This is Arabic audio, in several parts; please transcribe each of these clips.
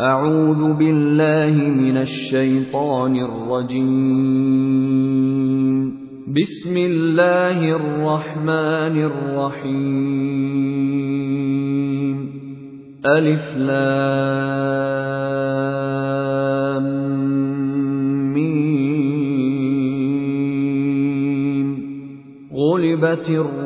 أعوذ بالله من الشيطان الرجيم. بسم الله الرحمن الرحيم. ألف لام ميم. غلبت الروم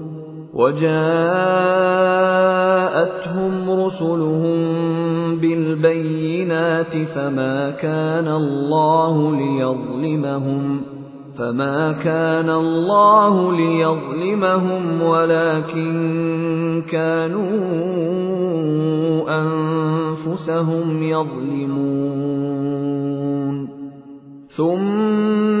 وجاءتهم رسلهم بالبينات فما كان الله ليظلمهم ۖ فما كان الله ليظلمهم ولكن كانوا أنفسهم يظلمون. ثم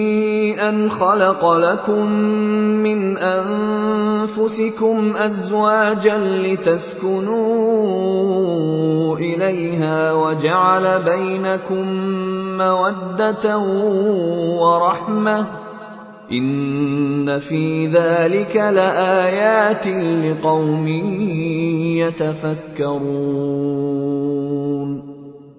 أن خلق لكم من أنفسكم أزواجا لتسكنوا إليها وجعل بينكم مودة ورحمة إن في ذلك لآيات لقوم يتفكرون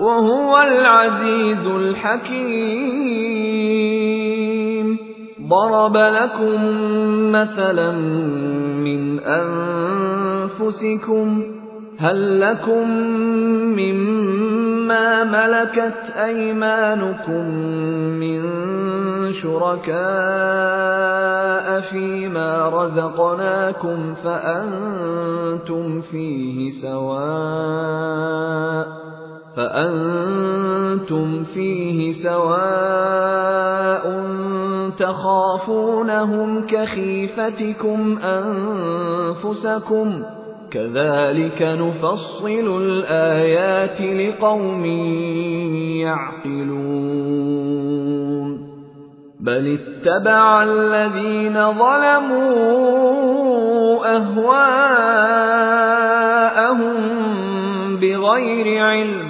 وهو العزيز الحكيم. ضرب لكم مثلا من أنفسكم هل لكم مما ملكت أيمانكم من شركاء فيما رزقناكم فأنتم فيه سواء فأنتم فيه سواء تخافونهم كخيفتكم أنفسكم كذلك نفصل الآيات لقوم يعقلون بل اتبع الذين ظلموا أهواءهم بغير علم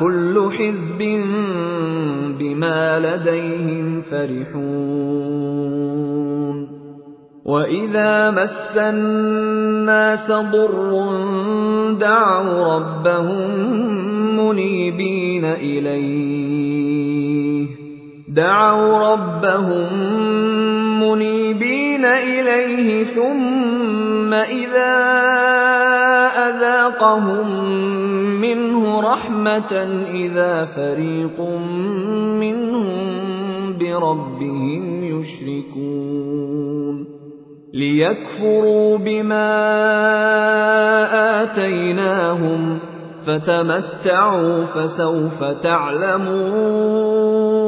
كل حزب بما لديهم فرحون. وإذا مس الناس ضر دعوا ربهم منيبين إليه. دعوا ربهم منيبين إليه ثم إذا أذاقهم منه رحمة إذا فريق منهم بربهم يشركون. ليكفروا بما آتيناهم فتمتعوا فسوف تعلمون.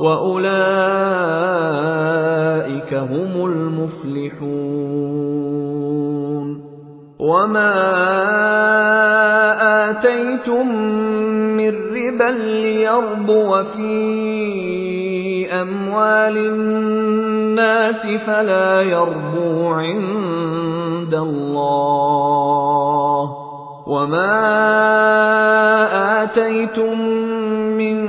وأولئك هم المفلحون وما آتيتم من ربا ليربو في أموال الناس فلا يربو عند الله وما آتيتم من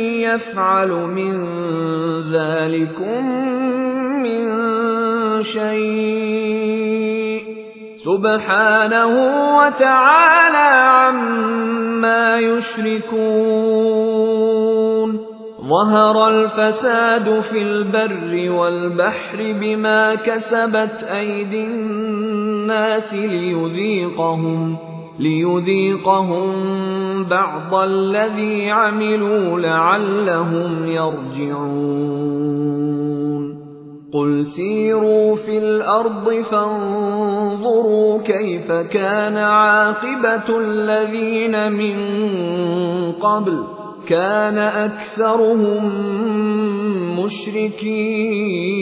يفعل من ذلكم من شيء. سبحانه وتعالى عما يشركون. ظهر الفساد في البر والبحر بما كسبت أيدي الناس ليذيقهم. ليذيقهم بعض الذي عملوا لعلهم يرجعون. قل سيروا في الأرض فانظروا كيف كان عاقبة الذين من قبل. كان أكثرهم مشركين.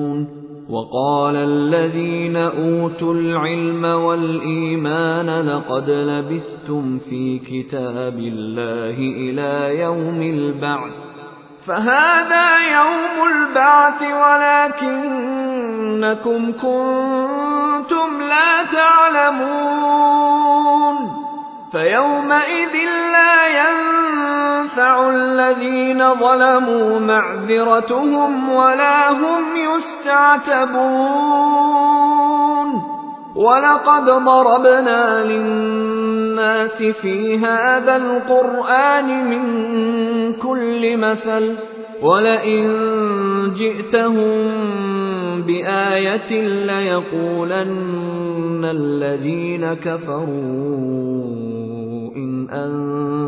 وقال الذين أوتوا العلم والإيمان لقد لبثتم في كتاب الله إلى يوم البعث. فهذا يوم البعث ولكنكم كنتم لا تعلمون. فيومئذ لا ينفع الذين ظلموا معذرتهم ولا هم يستعتبون. ولقد ضربنا للناس في هذا القرآن من كل مثل ولئن جئتهم بآية ليقولن الذين كفروا إن